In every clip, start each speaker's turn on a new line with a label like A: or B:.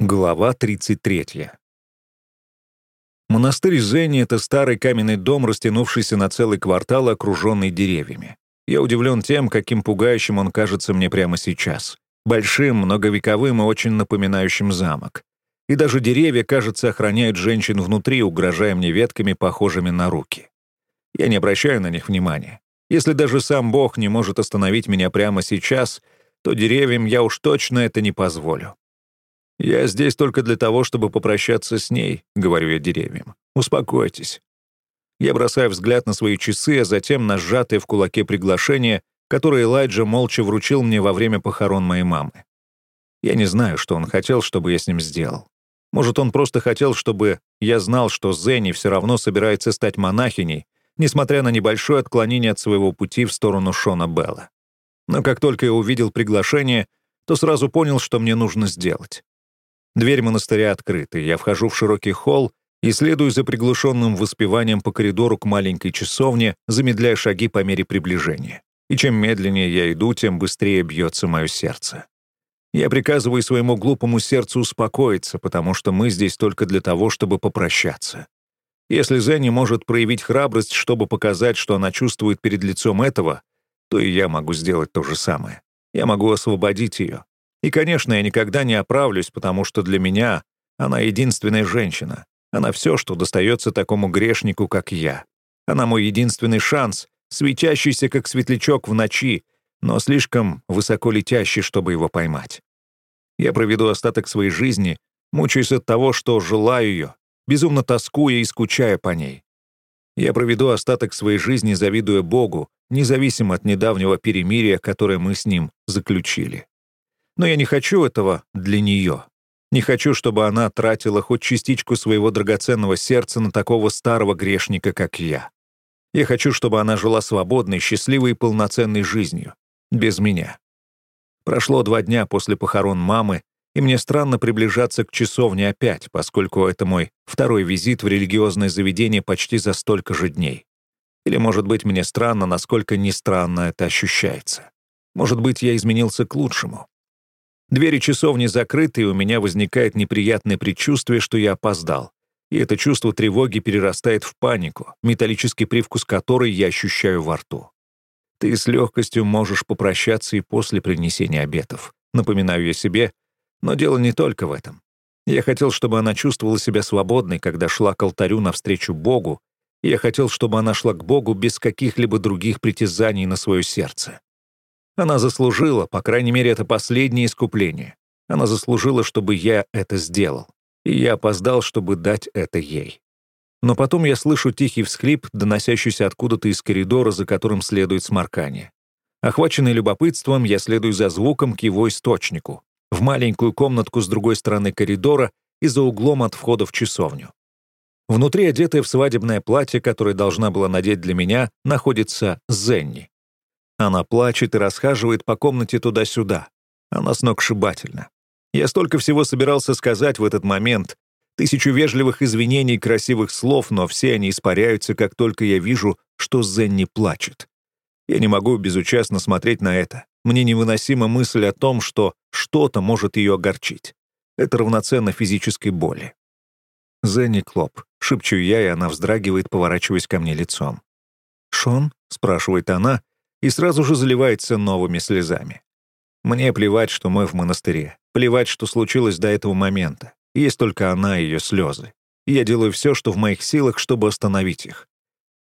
A: Глава 33. Монастырь Зенни — это старый каменный дом, растянувшийся на целый квартал, окруженный деревьями. Я удивлен тем, каким пугающим он кажется мне прямо сейчас. Большим, многовековым и очень напоминающим замок. И даже деревья, кажется, охраняют женщин внутри, угрожая мне ветками, похожими на руки. Я не обращаю на них внимания. Если даже сам Бог не может остановить меня прямо сейчас, то деревьям я уж точно это не позволю. «Я здесь только для того, чтобы попрощаться с ней», — говорю я деревьям. «Успокойтесь». Я бросаю взгляд на свои часы, а затем на сжатое в кулаке приглашение, которое Элайджа молча вручил мне во время похорон моей мамы. Я не знаю, что он хотел, чтобы я с ним сделал. Может, он просто хотел, чтобы я знал, что Зенни все равно собирается стать монахиней, несмотря на небольшое отклонение от своего пути в сторону Шона Белла. Но как только я увидел приглашение, то сразу понял, что мне нужно сделать. Дверь монастыря открыта, я вхожу в широкий холл и следую за приглушенным воспеванием по коридору к маленькой часовне, замедляя шаги по мере приближения. И чем медленнее я иду, тем быстрее бьется мое сердце. Я приказываю своему глупому сердцу успокоиться, потому что мы здесь только для того, чтобы попрощаться. Если Зенни может проявить храбрость, чтобы показать, что она чувствует перед лицом этого, то и я могу сделать то же самое. Я могу освободить ее, и, конечно, я никогда не оправлюсь, потому что для меня она единственная женщина. Она все, что достается такому грешнику, как я. Она мой единственный шанс, светящийся, как светлячок в ночи, но слишком высоко летящий, чтобы его поймать. Я проведу остаток своей жизни, мучаясь от того, что желаю ее, безумно тоскуя и скучая по ней. Я проведу остаток своей жизни, завидуя Богу, независимо от недавнего перемирия, которое мы с ним заключили. Но я не хочу этого для нее. Не хочу, чтобы она тратила хоть частичку своего драгоценного сердца на такого старого грешника, как я. Я хочу, чтобы она жила свободной, счастливой и полноценной жизнью. Без меня. Прошло два дня после похорон мамы, и мне странно приближаться к часовне опять, поскольку это мой второй визит в религиозное заведение почти за столько же дней. Или, может быть, мне странно, насколько не странно это ощущается. Может быть, я изменился к лучшему. Двери часовни закрыты, и у меня возникает неприятное предчувствие, что я опоздал. И это чувство тревоги перерастает в панику, металлический привкус которой я ощущаю во рту. Ты с легкостью можешь попрощаться и после принесения обетов. Напоминаю я себе, но дело не только в этом. Я хотел, чтобы она чувствовала себя свободной, когда шла к алтарю навстречу Богу, и я хотел, чтобы она шла к Богу без каких-либо других притязаний на свое сердце. Она заслужила, по крайней мере, это последнее искупление. Она заслужила, чтобы я это сделал. И я опоздал, чтобы дать это ей. Но потом я слышу тихий всхлип, доносящийся откуда-то из коридора, за которым следует сморкание. Охваченный любопытством, я следую за звуком к его источнику, в маленькую комнатку с другой стороны коридора и за углом от входа в часовню. Внутри, одетая в свадебное платье, которое должна была надеть для меня, находится Зенни. Она плачет и расхаживает по комнате туда-сюда. Она сногсшибательна. Я столько всего собирался сказать в этот момент. Тысячу вежливых извинений и красивых слов, но все они испаряются, как только я вижу, что Зенни плачет. Я не могу безучастно смотреть на это. Мне невыносима мысль о том, что что-то может ее огорчить. Это равноценно физической боли. «Зенни Клоп», — шепчу я, и она вздрагивает, поворачиваясь ко мне лицом. «Шон?» — спрашивает она, и сразу же заливается новыми слезами. Мне плевать, что мы в монастыре. Плевать, что случилось до этого момента. Есть только она и ее слезы. Я делаю все, что в моих силах, чтобы остановить их.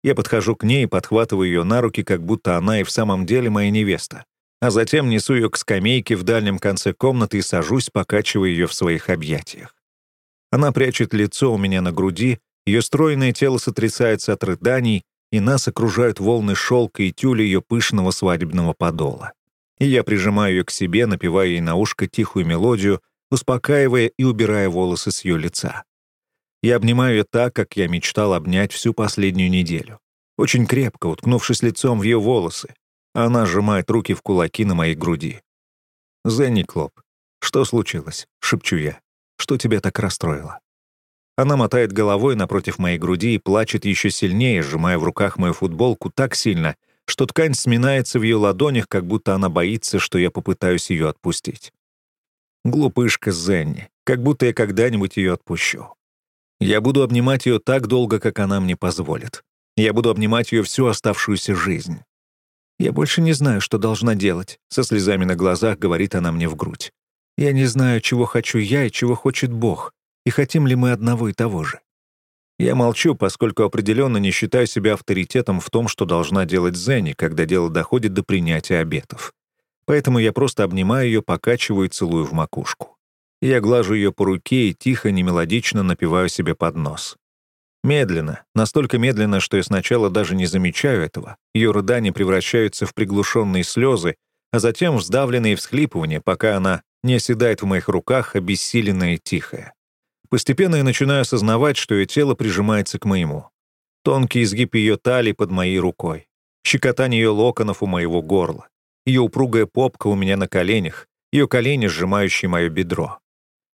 A: Я подхожу к ней и подхватываю ее на руки, как будто она и в самом деле моя невеста. А затем несу ее к скамейке в дальнем конце комнаты и сажусь, покачивая ее в своих объятиях. Она прячет лицо у меня на груди, ее стройное тело сотрясается от рыданий, и нас окружают волны шелка и тюля ее пышного свадебного подола. И я прижимаю ее к себе, напевая ей на ушко тихую мелодию, успокаивая и убирая волосы с ее лица. Я обнимаю ее так, как я мечтал обнять всю последнюю неделю. Очень крепко, уткнувшись лицом в ее волосы. Она сжимает руки в кулаки на моей груди. «Зенни Клоп, что случилось?» — шепчу я. «Что тебя так расстроило?» Она мотает головой напротив моей груди и плачет еще сильнее, сжимая в руках мою футболку так сильно, что ткань сминается в ее ладонях, как будто она боится, что я попытаюсь ее отпустить. Глупышка Зенни, как будто я когда-нибудь ее отпущу. Я буду обнимать ее так долго, как она мне позволит. Я буду обнимать ее всю оставшуюся жизнь. «Я больше не знаю, что должна делать», — со слезами на глазах говорит она мне в грудь. «Я не знаю, чего хочу я и чего хочет Бог, и хотим ли мы одного и того же». Я молчу, поскольку определенно не считаю себя авторитетом в том, что должна делать Зенни, когда дело доходит до принятия обетов. Поэтому я просто обнимаю ее, покачиваю и целую в макушку. Я глажу ее по руке и тихо, немелодично напиваю себе под нос. Медленно, настолько медленно, что я сначала даже не замечаю этого. Ее рыдания превращаются в приглушенные слезы, а затем в сдавленные всхлипывания, пока она не оседает в моих руках, обессиленная и тихая. Постепенно я начинаю осознавать, что ее тело прижимается к моему. Тонкий изгиб ее талии под моей рукой. Щекотание ее локонов у моего горла. Ее упругая попка у меня на коленях, ее колени, сжимающие мое бедро.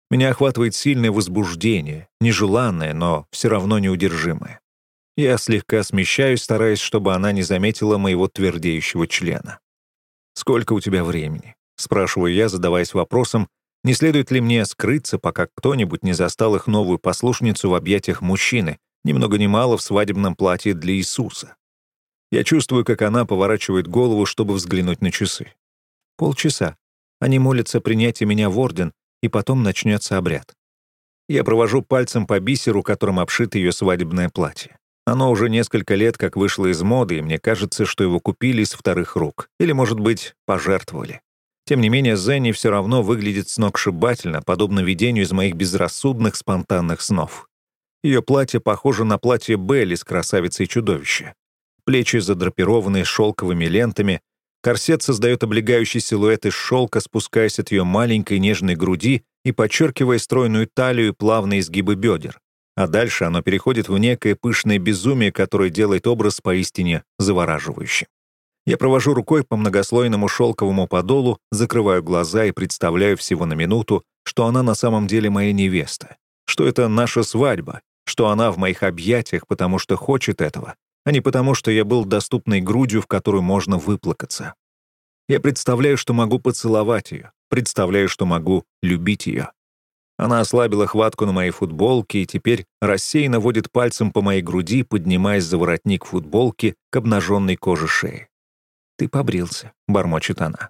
A: Меня охватывает сильное возбуждение, нежеланное, но все равно неудержимое. Я слегка смещаюсь, стараясь, чтобы она не заметила моего твердеющего члена. «Сколько у тебя времени?» — спрашиваю я, задаваясь вопросом, не следует ли мне скрыться, пока кто-нибудь не застал их новую послушницу в объятиях мужчины, ни много ни мало в свадебном платье для Иисуса. Я чувствую, как она поворачивает голову, чтобы взглянуть на часы. Полчаса. Они молятся принять меня в орден, и потом начнется обряд. Я провожу пальцем по бисеру, которым обшито ее свадебное платье. Оно уже несколько лет как вышло из моды, и мне кажется, что его купили из вторых рук. Или, может быть, пожертвовали. Тем не менее, Зенни все равно выглядит сногсшибательно, подобно видению из моих безрассудных спонтанных снов. Ее платье похоже на платье Белли с красавицей чудовища. Плечи задрапированы шелковыми лентами, Корсет создает облегающий силуэт из шелка, спускаясь от ее маленькой нежной груди и подчеркивая стройную талию и плавные изгибы бедер. А дальше оно переходит в некое пышное безумие, которое делает образ поистине завораживающим. Я провожу рукой по многослойному шелковому подолу, закрываю глаза и представляю всего на минуту, что она на самом деле моя невеста, что это наша свадьба, что она в моих объятиях, потому что хочет этого, а не потому, что я был доступной грудью, в которую можно выплакаться. Я представляю, что могу поцеловать ее, представляю, что могу любить ее. Она ослабила хватку на моей футболке и теперь рассеянно водит пальцем по моей груди, поднимаясь за воротник футболки к обнаженной коже шеи. «Ты побрился», — бормочет она.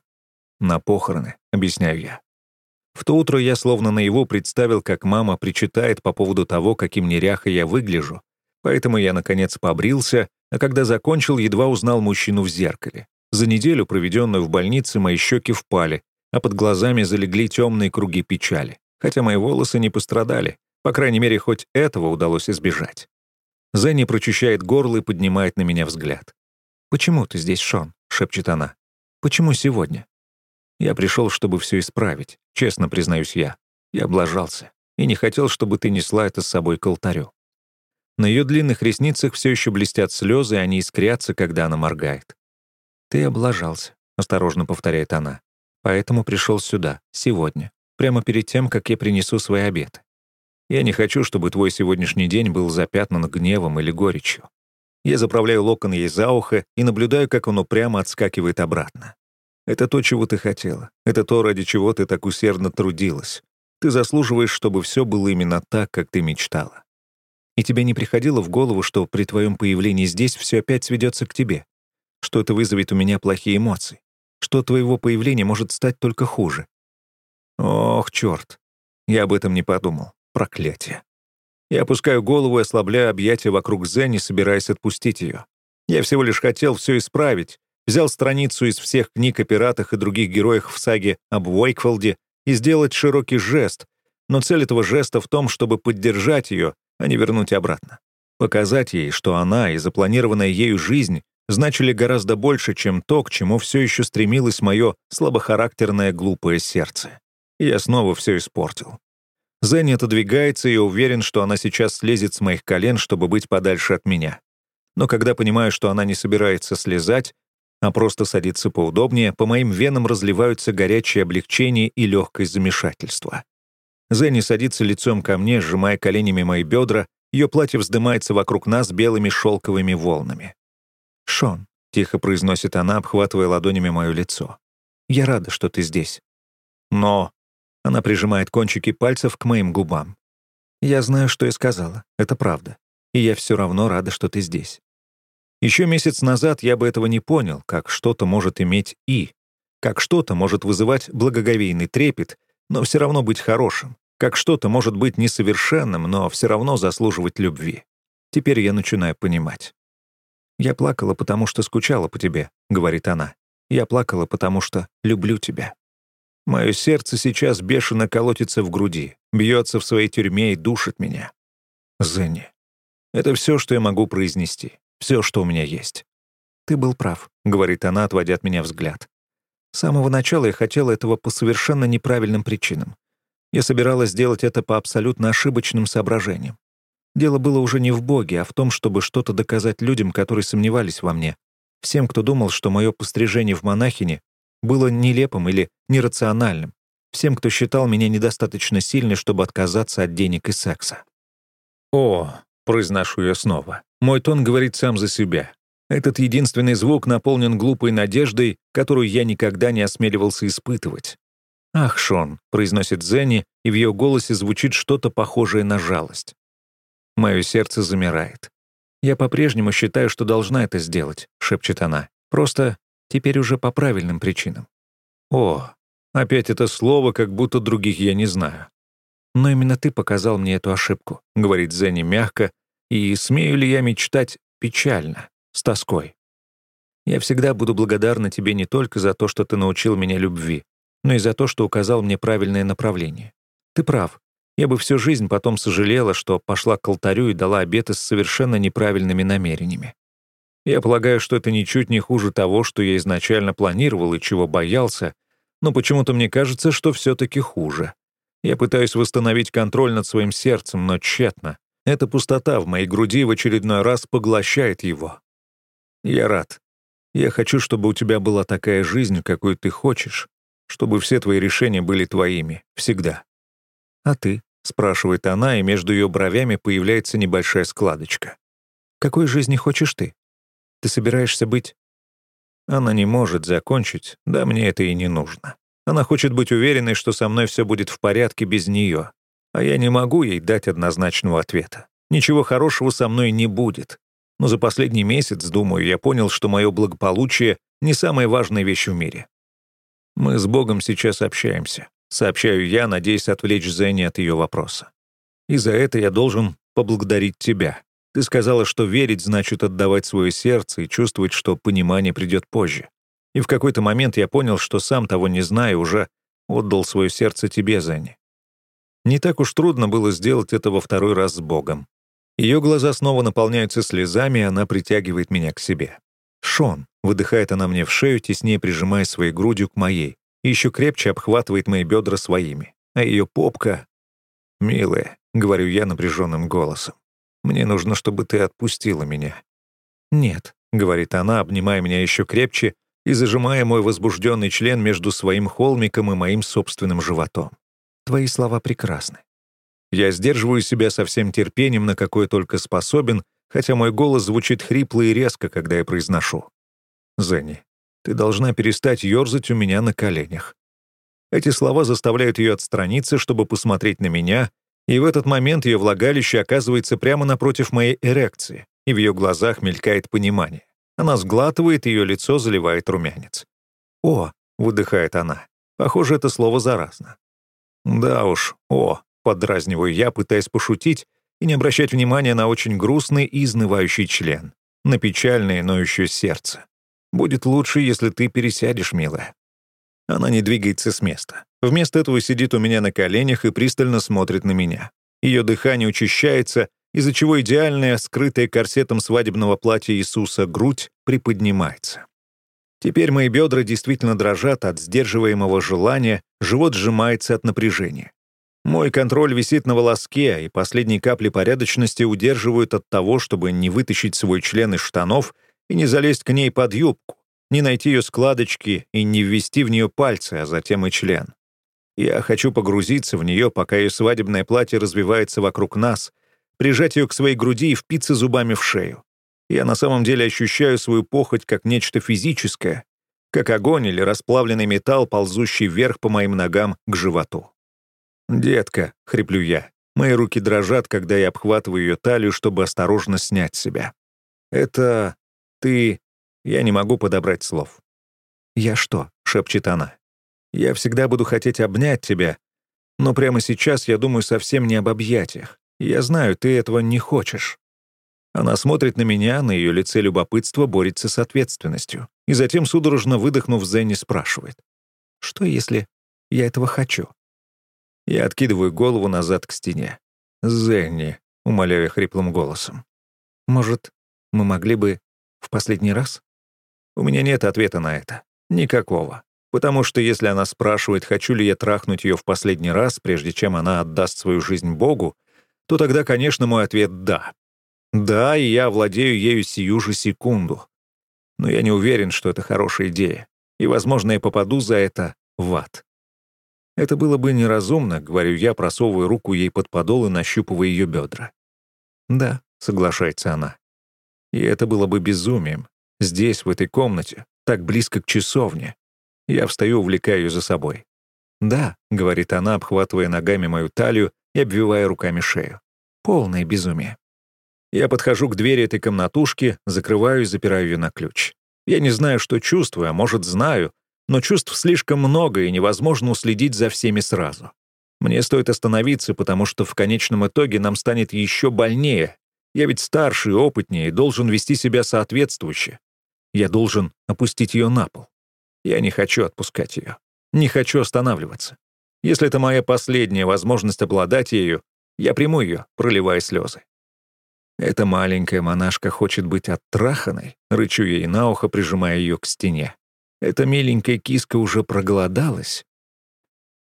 A: «На похороны», — объясняю я. В то утро я словно наяву представил, как мама причитает по поводу того, каким неряхо я выгляжу, Поэтому я, наконец, побрился, а когда закончил, едва узнал мужчину в зеркале. За неделю, проведенную в больнице, мои щеки впали, а под глазами залегли темные круги печали, хотя мои волосы не пострадали. По крайней мере, хоть этого удалось избежать. Зенни прочищает горло и поднимает на меня взгляд. «Почему ты здесь, Шон?» — шепчет она. «Почему сегодня?» «Я пришел, чтобы все исправить, честно признаюсь я. Я облажался и не хотел, чтобы ты несла это с собой к алтарю. На ее длинных ресницах все еще блестят слезы, и они искрятся, когда она моргает. «Ты облажался», — осторожно повторяет она. «Поэтому пришел сюда, сегодня, прямо перед тем, как я принесу свои обеты. Я не хочу, чтобы твой сегодняшний день был запятнан гневом или горечью. Я заправляю локон ей за ухо и наблюдаю, как он упрямо отскакивает обратно. Это то, чего ты хотела. Это то, ради чего ты так усердно трудилась. Ты заслуживаешь, чтобы все было именно так, как ты мечтала. И тебе не приходило в голову, что при твоем появлении здесь все опять сведется к тебе? Что это вызовет у меня плохие эмоции? Что твоего появления может стать только хуже? Ох, черт. Я об этом не подумал. Проклятие. Я опускаю голову и ослабляю объятия вокруг Зенни, собираясь отпустить ее. Я всего лишь хотел все исправить. Взял страницу из всех книг о пиратах и других героях в саге об Уэйкфолде и сделать широкий жест, но цель этого жеста в том, чтобы поддержать ее, а не вернуть обратно. Показать ей, что она и запланированная ею жизнь значили гораздо больше, чем то, к чему все еще стремилось мое слабохарактерное глупое сердце. И я снова все испортил. Зенни отодвигается и уверен, что она сейчас слезет с моих колен, чтобы быть подальше от меня. Но когда понимаю, что она не собирается слезать, а просто садится поудобнее, по моим венам разливаются горячее облегчение и легкое замешательство. Зенни садится лицом ко мне, сжимая коленями мои бедра, ее платье вздымается вокруг нас белыми шелковыми волнами. «Шон», — тихо произносит она, обхватывая ладонями мое лицо, — «я рада, что ты здесь». «Но...» Она прижимает кончики пальцев к моим губам. «Я знаю, что я сказала. Это правда. И я все равно рада, что ты здесь. Еще месяц назад я бы этого не понял, как что-то может иметь «и», как что-то может вызывать благоговейный трепет, но все равно быть хорошим, как что-то может быть несовершенным, но все равно заслуживать любви. Теперь я начинаю понимать. «Я плакала, потому что скучала по тебе», — говорит она. «Я плакала, потому что люблю тебя». Мое сердце сейчас бешено колотится в груди, бьется в своей тюрьме и душит меня. Зенни. Это все, что я могу произнести. Все, что у меня есть. «Ты был прав», — говорит она, отводя от меня взгляд. «С самого начала я хотела этого по совершенно неправильным причинам. Я собиралась сделать это по абсолютно ошибочным соображениям. Дело было уже не в Боге, а в том, чтобы что-то доказать людям, которые сомневались во мне. Всем, кто думал, что мое пострижение в монахине было нелепым или нерациональным. Всем, кто считал меня недостаточно сильной, чтобы отказаться от денег и секса. «О», — произношу я снова, мой тон говорит сам за себя. Этот единственный звук наполнен глупой надеждой, которую я никогда не осмеливался испытывать. «Ах, Шон», — произносит Зенни, и в ее голосе звучит что-то похожее на жалость. Мое сердце замирает. «Я по-прежнему считаю, что должна это сделать», — шепчет она. «Просто теперь уже по правильным причинам». «О, опять это слово, как будто других я не знаю». «Но именно ты показал мне эту ошибку», — говорит Зенни мягко, и смею ли я мечтать печально, с тоской? Я всегда буду благодарна тебе не только за то, что ты научил меня любви, но и за то, что указал мне правильное направление. Ты прав. Я бы всю жизнь потом сожалела, что пошла к алтарю и дала обеты с совершенно неправильными намерениями. Я полагаю, что это ничуть не хуже того, что я изначально планировал и чего боялся, но почему-то мне кажется, что все-таки хуже. Я пытаюсь восстановить контроль над своим сердцем, но тщетно. Эта пустота в моей груди в очередной раз поглощает его. Я рад. Я хочу, чтобы у тебя была такая жизнь, какой ты хочешь, чтобы все твои решения были твоими, всегда. А ты? — спрашивает она, и между ее бровями появляется небольшая складочка. «Какой жизни хочешь ты? Ты собираешься быть...» Она не может закончить, да мне это и не нужно. Она хочет быть уверенной, что со мной все будет в порядке без нее, а я не могу ей дать однозначного ответа. Ничего хорошего со мной не будет. Но за последний месяц, думаю, я понял, что мое благополучие — не самая важная вещь в мире. Мы с Богом сейчас общаемся. Сообщаю я, надеясь отвлечь Зенни от ее вопроса. И за это я должен поблагодарить тебя. Ты сказала, что верить значит отдавать свое сердце и чувствовать, что понимание придет позже. И в какой-то момент я понял, что сам того не зная, уже отдал свое сердце тебе, Зенни. Не так уж трудно было сделать это во второй раз с Богом. Ее глаза снова наполняются слезами, и она притягивает меня к себе. «Шон», — выдыхает она мне в шею, теснее прижимая своей грудью к моей, и еще крепче обхватывает мои бедра своими. А ее попка... «Милая», — говорю я напряженным голосом, «мне нужно, чтобы ты отпустила меня». «Нет», — говорит она, обнимая меня еще крепче и зажимая мой возбужденный член между своим холмиком и моим собственным животом. Твои слова прекрасны. Я сдерживаю себя со всем терпением, на какое только способен, хотя мой голос звучит хрипло и резко, когда я произношу. «Зенни, ты должна перестать ёрзать у меня на коленях». Эти слова заставляют ее отстраниться, чтобы посмотреть на меня, и в этот момент ее влагалище оказывается прямо напротив моей эрекции, и в ее глазах мелькает понимание. Она сглатывает, ее лицо заливает румянец. «О!» — выдыхает она. Похоже, это слово заразно. «Да уж, о», — подразниваю я, пытаясь пошутить и не обращать внимания на очень грустный и изнывающий член, на печальное ноющее сердце. «Будет лучше, если ты пересядешь, милая». Она не двигается с места. Вместо этого сидит у меня на коленях и пристально смотрит на меня. Ее дыхание учащается, из-за чего идеальная, скрытая корсетом свадебного платья Иисуса грудь приподнимается. Теперь мои бедра действительно дрожат от сдерживаемого желания, живот сжимается от напряжения. Мой контроль висит на волоске, и последние капли порядочности удерживают от того, чтобы не вытащить свой член из штанов и не залезть к ней под юбку, не найти ее складочки и не ввести в нее пальцы, а затем и член. Я хочу погрузиться в нее, пока ее свадебное платье развивается вокруг нас, прижать ее к своей груди и впиться зубами в шею. Я на самом деле ощущаю свою похоть как нечто физическое, как огонь или расплавленный металл, ползущий вверх по моим ногам к животу. «Детка», — хриплю я. Мои руки дрожат, когда я обхватываю ее талию, чтобы осторожно снять себя. «Это... ты...» Я не могу подобрать слов. «Я что?» — шепчет она. «Я всегда буду хотеть обнять тебя, но прямо сейчас я думаю совсем не об объятиях. Я знаю, ты этого не хочешь». Она смотрит на меня, на ее лице любопытство борется с ответственностью. И затем, судорожно выдохнув, Зенни спрашивает. «Что, если я этого хочу?» Я откидываю голову назад к стене. «Зенни», — умоляю хриплым голосом. «Может, мы могли бы в последний раз?» У меня нет ответа на это. Никакого. Потому что если она спрашивает, хочу ли я трахнуть ее в последний раз, прежде чем она отдаст свою жизнь Богу, то тогда, конечно, мой ответ — да. Да, и я владею ею сию же секунду. Но я не уверен, что это хорошая идея. И, возможно, я попаду за это в ад. Это было бы неразумно, говорю я, просовывая руку ей под подол и нащупывая ее бедра. Да, соглашается она. И это было бы безумием. Здесь, в этой комнате, так близко к часовне. Я встаю, увлекая ее за собой. «Да», — говорит она, обхватывая ногами мою талию и обвивая руками шею. «Полное безумие». Я подхожу к двери этой комнатушки, закрываю и запираю ее на ключ. Я не знаю, что чувствую, а может, знаю, но чувств слишком много, и невозможно уследить за всеми сразу. Мне стоит остановиться, потому что в конечном итоге нам станет еще больнее. Я ведь старше и опытнее, и должен вести себя соответствующе. Я должен опустить ее на пол. Я не хочу отпускать ее. Не хочу останавливаться. Если это моя последняя возможность обладать ею, я приму ее, проливая слезы. Эта маленькая монашка хочет быть оттраханной, рычу ей на ухо, прижимая ее к стене. Эта миленькая киска уже проголодалась.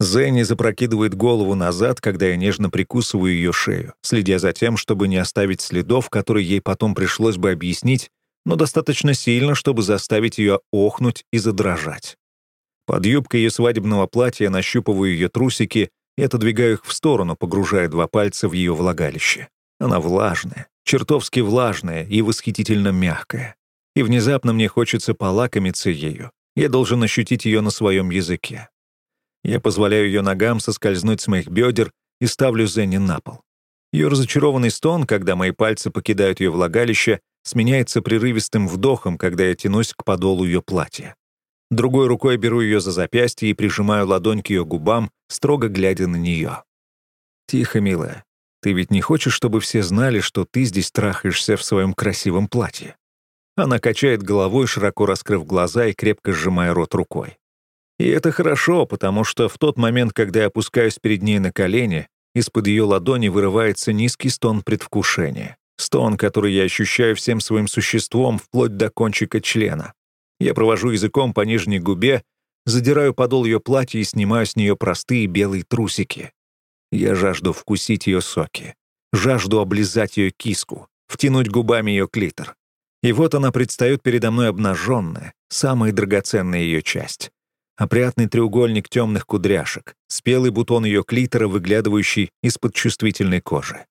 A: Зенни запрокидывает голову назад, когда я нежно прикусываю ее шею, следя за тем, чтобы не оставить следов, которые ей потом пришлось бы объяснить, но достаточно сильно, чтобы заставить ее охнуть и задрожать. Под юбкой ее свадебного платья нащупываю ее трусики и отодвигаю их в сторону, погружая два пальца в ее влагалище. Она влажная, чертовски влажная и восхитительно мягкая. И внезапно мне хочется полакомиться ею, я должен ощутить ее на своем языке. Я позволяю ее ногам соскользнуть с моих бедер и ставлю Зенни на пол. Ее разочарованный стон, когда мои пальцы покидают ее влагалище, сменяется прерывистым вдохом, когда я тянусь к подолу ее платья. Другой рукой беру ее за запястье и прижимаю ладонь к ее губам, строго глядя на нее. «Тихо, милая. Ты ведь не хочешь, чтобы все знали, что ты здесь трахаешься в своем красивом платье?» Она качает головой, широко раскрыв глаза и крепко сжимая рот рукой. И это хорошо, потому что в тот момент, когда я опускаюсь перед ней на колени, из-под ее ладони вырывается низкий стон предвкушения. Стон, который я ощущаю всем своим существом, вплоть до кончика члена. Я провожу языком по нижней губе, задираю подол ее платья и снимаю с нее простые белые трусики. Я жажду вкусить ее соки, жажду облизать ее киску, втянуть губами ее клитор. И вот она предстает передо мной обнаженная, самая драгоценная ее часть. Опрятный треугольник темных кудряшек, спелый бутон ее клитора, выглядывающий из-под чувствительной кожи.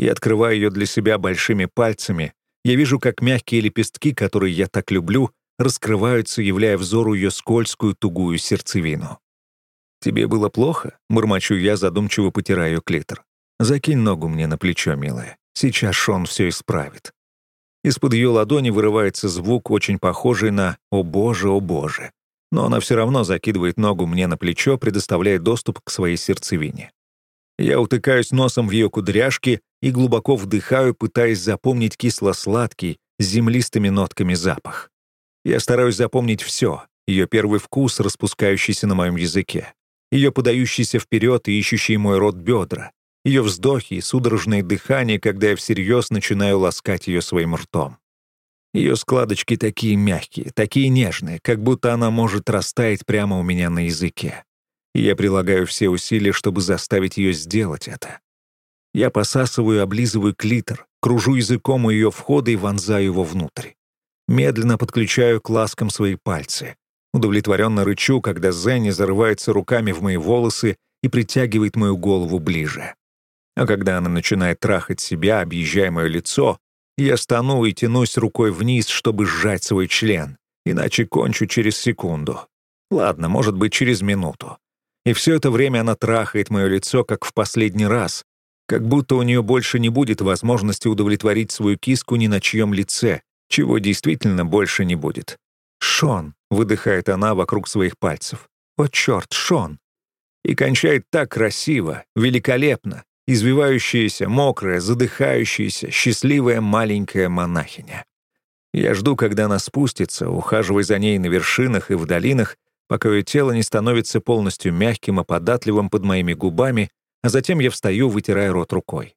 A: Я открываю ее для себя большими пальцами. Я вижу, как мягкие лепестки, которые я так люблю, раскрываются, являя взору ее скользкую, тугую сердцевину. «Тебе было плохо?» — мурмочу я, задумчиво потирая ее клитор. «Закинь ногу мне на плечо, милая. Сейчас Шон все исправит». Из-под ее ладони вырывается звук, очень похожий на «О боже, о боже». Но она все равно закидывает ногу мне на плечо, предоставляя доступ к своей сердцевине. Я утыкаюсь носом в ее кудряшки и глубоко вдыхаю, пытаясь запомнить кисло-сладкий, с землистыми нотками запах. Я стараюсь запомнить все, ее первый вкус, распускающийся на моем языке, ее подающийся вперед и ищущий мой рот бедра, ее вздохи и судорожное дыхание, когда я всерьез начинаю ласкать ее своим ртом. Ее складочки такие мягкие, такие нежные, как будто она может растаять прямо у меня на языке. И я прилагаю все усилия, чтобы заставить ее сделать это. Я посасываю облизываю клитор, кружу языком у ее входа и вонзаю его внутрь. Медленно подключаю к ласкам свои пальцы. Удовлетворенно рычу, когда Зенни зарывается руками в мои волосы и притягивает мою голову ближе. А когда она начинает трахать себя, объезжая мое лицо, я стану и тянусь рукой вниз, чтобы сжать свой член, иначе кончу через секунду. Ладно, может быть, через минуту. И все это время она трахает мое лицо, как в последний раз, как будто у нее больше не будет возможности удовлетворить свою киску ни на чьем лице, чего действительно больше не будет. «Шон», — выдыхает она вокруг своих пальцев. «О, черт, Шон!» И кончает так красиво, великолепно, извивающаяся, мокрая, задыхающаяся, счастливая маленькая монахиня. Я жду, когда она спустится, ухаживая за ней на вершинах и в долинах, пока ее тело не становится полностью мягким и податливым под моими губами, а затем я встаю, вытирая рот рукой.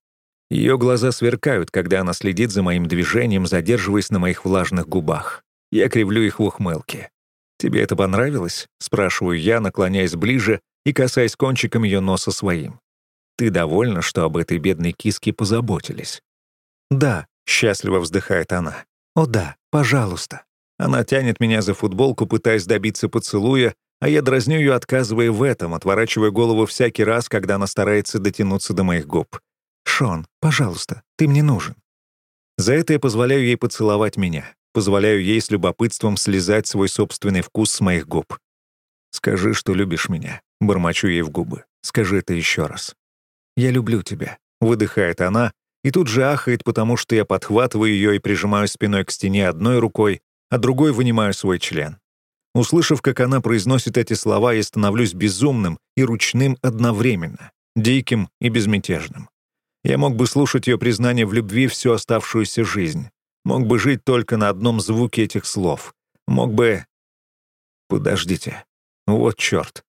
A: Ее глаза сверкают, когда она следит за моим движением, задерживаясь на моих влажных губах. Я кривлю их в ухмылке. «Тебе это понравилось?» — спрашиваю я, наклоняясь ближе и касаясь кончиком ее носа своим. «Ты довольна, что об этой бедной киске позаботились?» «Да», — счастливо вздыхает она. «О да, пожалуйста». Она тянет меня за футболку, пытаясь добиться поцелуя, а я дразню ее, отказывая в этом, отворачивая голову всякий раз, когда она старается дотянуться до моих губ. «Шон, пожалуйста, ты мне нужен». За это я позволяю ей поцеловать меня, позволяю ей с любопытством слезать свой собственный вкус с моих губ. «Скажи, что любишь меня», — бормочу ей в губы. «Скажи это еще раз». «Я люблю тебя», — выдыхает она, и тут же ахает, потому что я подхватываю ее и прижимаю спиной к стене одной рукой, а другой вынимаю свой член. Услышав, как она произносит эти слова, я становлюсь безумным и ручным одновременно, диким и безмятежным. Я мог бы слушать ее признание в любви всю оставшуюся жизнь. Мог бы жить только на одном звуке этих слов. Мог бы... Подождите. Вот черт.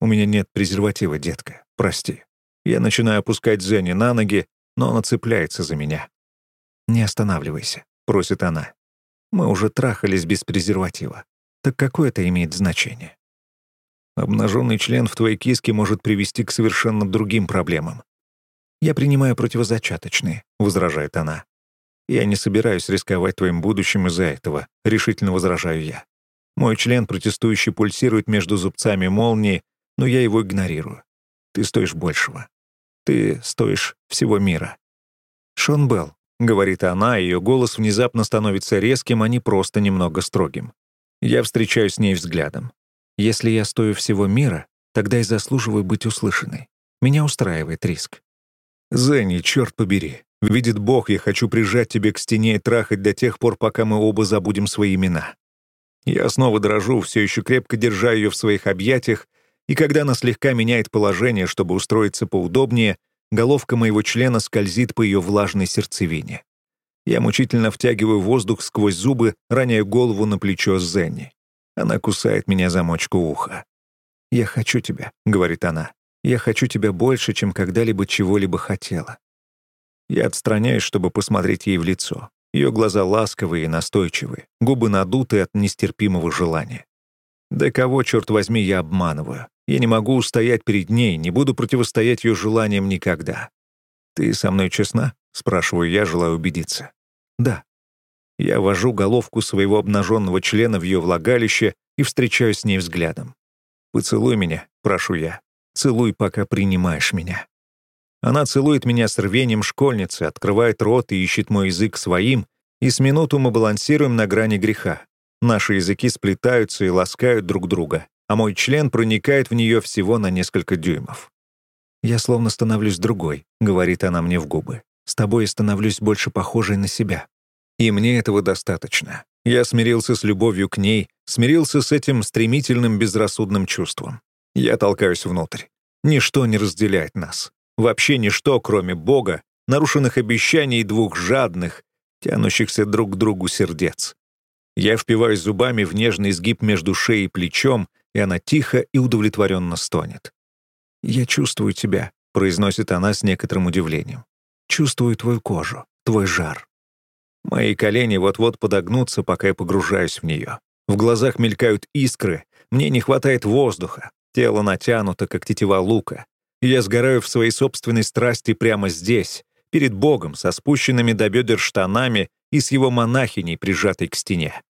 A: У меня нет презерватива, детка. Прости. Я начинаю опускать Зенни на ноги, но она цепляется за меня. «Не останавливайся», — просит она. «Мы уже трахались без презерватива. Так какое это имеет значение?» Обнаженный член в твоей киске может привести к совершенно другим проблемам. «Я принимаю противозачаточные», — возражает она. «Я не собираюсь рисковать твоим будущим из-за этого», — решительно возражаю я. Мой член протестующий пульсирует между зубцами молнии, но я его игнорирую. Ты стоишь большего. Ты стоишь всего мира». «Шон Белл», — говорит она, ее голос внезапно становится резким, а не просто немного строгим. Я встречаюсь с ней взглядом. «Если я стою всего мира, тогда и заслуживаю быть услышанной. Меня устраивает риск». «Зенни, черт побери. Видит Бог, я хочу прижать тебе к стене и трахать до тех пор, пока мы оба забудем свои имена». Я снова дрожу, все еще крепко держа ее в своих объятиях, и когда она слегка меняет положение, чтобы устроиться поудобнее, головка моего члена скользит по ее влажной сердцевине. Я мучительно втягиваю воздух сквозь зубы, роняю голову на плечо Зенни. Она кусает меня за мочку уха. «Я хочу тебя», — говорит она. «Я хочу тебя больше, чем когда-либо чего-либо хотела». Я отстраняюсь, чтобы посмотреть ей в лицо. Ее глаза ласковые и настойчивые, губы надуты от нестерпимого желания. Да кого, черт возьми, я обманываю? Я не могу устоять перед ней, не буду противостоять ее желаниям никогда. «Ты со мной честна?» — спрашиваю я, желая убедиться. «Да». Я вожу головку своего обнаженного члена в ее влагалище и встречаюсь с ней взглядом. «Поцелуй меня», — прошу я. «Целуй, пока принимаешь меня». Она целует меня с рвением школьницы, открывает рот и ищет мой язык своим, и с минуту мы балансируем на грани греха. Наши языки сплетаются и ласкают друг друга а мой член проникает в нее всего на несколько дюймов. «Я словно становлюсь другой», — говорит она мне в губы. «С тобой я становлюсь больше похожей на себя». И мне этого достаточно. Я смирился с любовью к ней, смирился с этим стремительным безрассудным чувством. Я толкаюсь внутрь. Ничто не разделяет нас. Вообще ничто, кроме Бога, нарушенных обещаний двух жадных, тянущихся друг к другу сердец. Я впиваюсь зубами в нежный изгиб между шеей и плечом, и она тихо и удовлетворенно стонет. «Я чувствую тебя», — произносит она с некоторым удивлением. «Чувствую твою кожу, твой жар». Мои колени вот-вот подогнутся, пока я погружаюсь в нее. В глазах мелькают искры, мне не хватает воздуха, тело натянуто, как тетива лука. я сгораю в своей собственной страсти прямо здесь, перед Богом, со спущенными до бедер штанами и с его монахиней, прижатой к стене.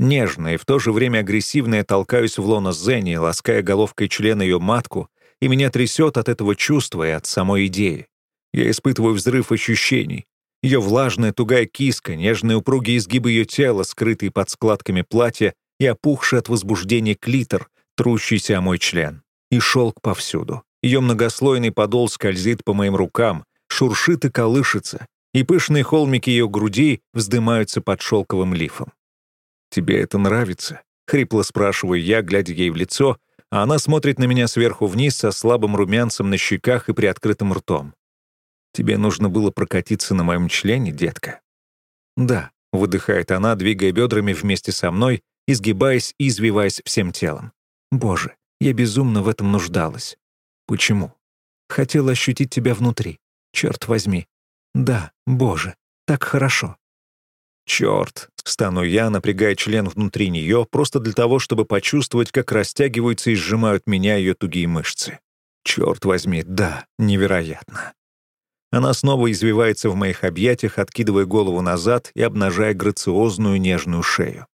A: Нежно и в то же время агрессивно я толкаюсь в лоно Зенни, лаская головкой члена ее матку, и меня трясет от этого чувства и от самой идеи. Я испытываю взрыв ощущений. Ее влажная тугая киска, нежные упругие изгибы ее тела, скрытые под складками платья, и опухший от возбуждения клитор, трущийся о мой член. И шелк повсюду. Ее многослойный подол скользит по моим рукам, шуршит и колышется, и пышные холмики ее груди вздымаются под шелковым лифом. «Тебе это нравится?» — хрипло спрашиваю я, глядя ей в лицо, а она смотрит на меня сверху вниз со слабым румянцем на щеках и приоткрытым ртом. «Тебе нужно было прокатиться на моем члене, детка?» «Да», — выдыхает она, двигая бедрами вместе со мной, изгибаясь и извиваясь всем телом. «Боже, я безумно в этом нуждалась. Почему? Хотела ощутить тебя внутри. Черт возьми. Да, боже, так хорошо. Черт, стану я, напрягая член внутри нее, просто для того, чтобы почувствовать, как растягиваются и сжимают меня ее тугие мышцы. Черт возьми, да, невероятно. Она снова извивается в моих объятиях, откидывая голову назад и обнажая грациозную нежную шею.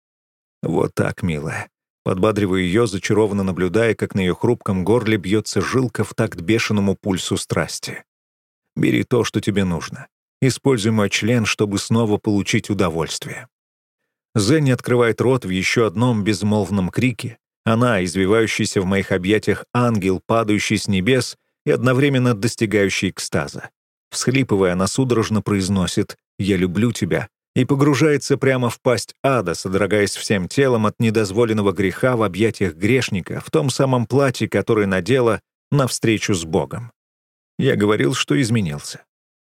A: Вот так, милая. Подбадриваю ее, зачарованно наблюдая, как на ее хрупком горле бьется жилка в такт бешеному пульсу страсти. Бери то, что тебе нужно. Используй мой член, чтобы снова получить удовольствие. Зенни открывает рот в еще одном безмолвном крике. Она, извивающийся в моих объятиях ангел, падающий с небес и одновременно достигающий экстаза. Всхлипывая, она судорожно произносит «Я люблю тебя», и погружается прямо в пасть ада, содрогаясь всем телом от недозволенного греха в объятиях грешника, в том самом платье, которое надела навстречу с Богом. Я говорил, что изменился.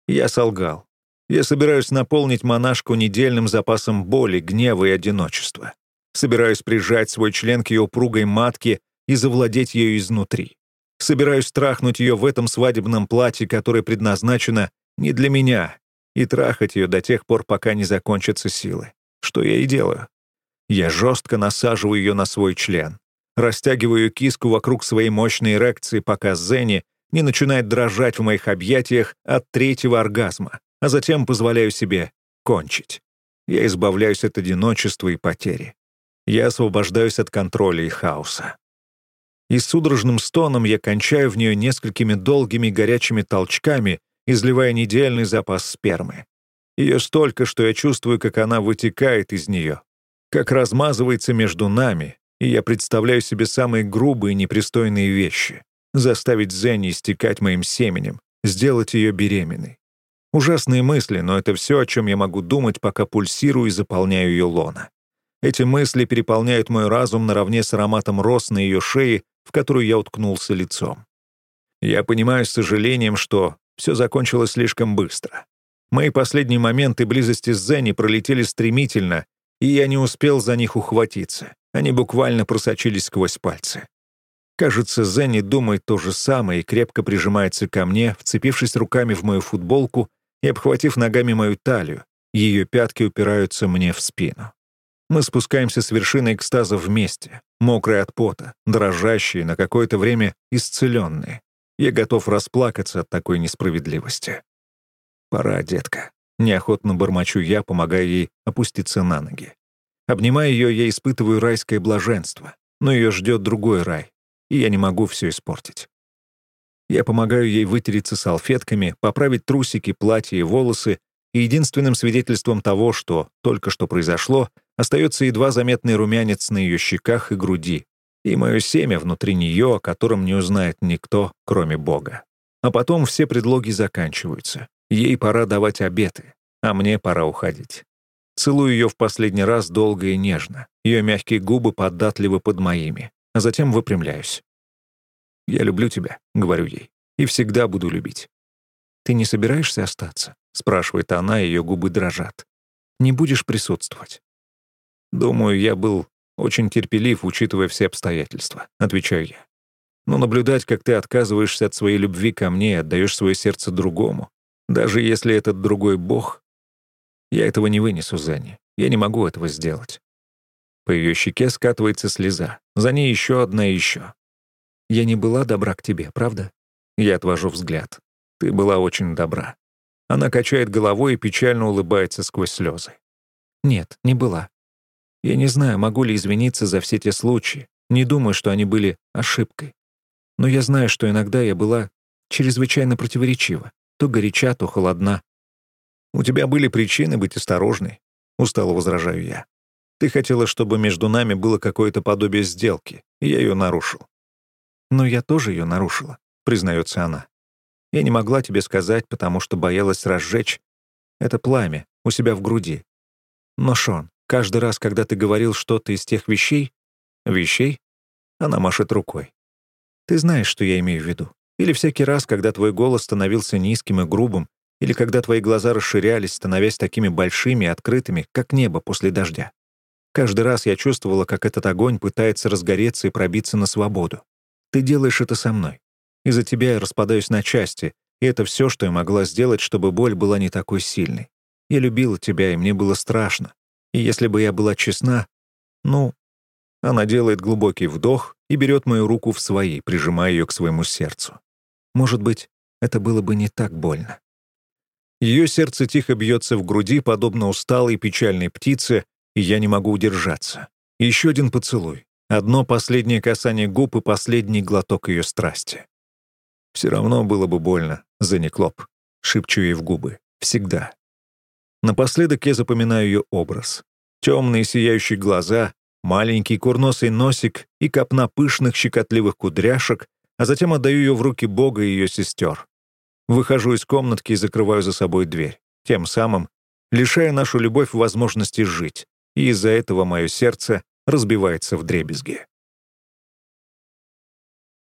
A: Я солгал. Я собираюсь наполнить монашку недельным запасом боли, гнева и одиночества. Собираюсь прижать свой член к ее упругой матке и завладеть ею изнутри. Собираюсь трахнуть ее в этом свадебном платье, которое предназначено не для меня, и трахать ее до тех пор, пока не закончатся силы. Что я и делаю. Я жестко насаживаю ее на свой член. Растягиваю киску вокруг своей мощной эрекции, пока Зенни не начинает дрожать в моих объятиях от третьего оргазма, а затем позволяю себе кончить. Я избавляюсь от одиночества и потери. Я освобождаюсь от контроля и хаоса. И с судорожным стоном я кончаю в нее несколькими долгими горячими толчками, изливая недельный запас спермы. Ее столько, что я чувствую, как она вытекает из нее, как размазывается между нами, и я представляю себе самые грубые непристойные вещи. Заставить Зенни истекать моим семенем, сделать ее беременной. Ужасные мысли, но это все, о чем я могу думать, пока пульсирую и заполняю ее лона. Эти мысли переполняют мой разум наравне с ароматом роз на ее шее, в которую я уткнулся лицом. Я понимаю с сожалением, что все закончилось слишком быстро. Мои последние моменты близости с Зенни пролетели стремительно, и я не успел за них ухватиться. Они буквально просочились сквозь пальцы. Кажется, Зенни думает то же самое и крепко прижимается ко мне, вцепившись руками в мою футболку и обхватив ногами мою талию. Ее пятки упираются мне в спину. Мы спускаемся с вершины экстаза вместе, мокрые от пота, дрожащие, на какое-то время исцеленные. Я готов расплакаться от такой несправедливости. «Пора, детка». Неохотно бормочу я, помогая ей опуститься на ноги. Обнимая ее, я испытываю райское блаженство, но ее ждет другой рай, и я не могу все испортить. Я помогаю ей вытереться салфетками, поправить трусики, платье и волосы, и единственным свидетельством того, что только что произошло, остается едва заметный румянец на ее щеках и груди, и мое семя внутри нее, о котором не узнает никто, кроме Бога. А потом все предлоги заканчиваются. Ей пора давать обеты, а мне пора уходить. Целую ее в последний раз долго и нежно. Ее мягкие губы податливы под моими, а затем выпрямляюсь. «Я люблю тебя», — говорю ей, — «и всегда буду любить». «Ты не собираешься остаться?» — спрашивает она, ее губы дрожат. «Не будешь присутствовать?» Думаю, я был очень терпелив, учитывая все обстоятельства», — отвечаю я. «Но наблюдать, как ты отказываешься от своей любви ко мне и отдаешь свое сердце другому, даже если этот другой бог, я этого не вынесу, Зенни. Я не могу этого сделать». По ее щеке скатывается слеза. За ней еще одна и еще. «Я не была добра к тебе, правда?» Я отвожу взгляд. «Ты была очень добра». Она качает головой и печально улыбается сквозь слезы. «Нет, не была. Я не знаю, могу ли извиниться за все те случаи. Не думаю, что они были ошибкой. Но я знаю, что иногда я была чрезвычайно противоречива. То горяча, то холодна. «У тебя были причины быть осторожной», — устало возражаю я. «Ты хотела, чтобы между нами было какое-то подобие сделки, я ее нарушил». Но я тоже ее нарушила, признается она. Я не могла тебе сказать, потому что боялась разжечь это пламя у себя в груди. Но, Шон, каждый раз, когда ты говорил что-то из тех вещей... Вещей? Она машет рукой. Ты знаешь, что я имею в виду. Или всякий раз, когда твой голос становился низким и грубым, или когда твои глаза расширялись, становясь такими большими и открытыми, как небо после дождя. Каждый раз я чувствовала, как этот огонь пытается разгореться и пробиться на свободу. Ты делаешь это со мной. Из-за тебя я распадаюсь на части, и это все, что я могла сделать, чтобы боль была не такой сильной. Я любила тебя, и мне было страшно. И если бы я была честна, ну... Она делает глубокий вдох и берет мою руку в свои, прижимая ее к своему сердцу. Может быть, это было бы не так больно. Ее сердце тихо бьется в груди, подобно усталой печальной птице, и я не могу удержаться. Еще один поцелуй. Одно последнее касание губ и последний глоток ее страсти. Все равно было бы больно, Заниклоп. Шепчу ей в губы. Всегда. Напоследок я запоминаю ее образ. Темные сияющие глаза, маленький курносый носик и копна пышных щекотливых кудряшек, а затем отдаю ее в руки Бога и ее сестер. Выхожу из комнатки и закрываю за собой дверь, тем самым лишая нашу любовь возможности жить, и из-за этого мое сердце разбивается в дребезги.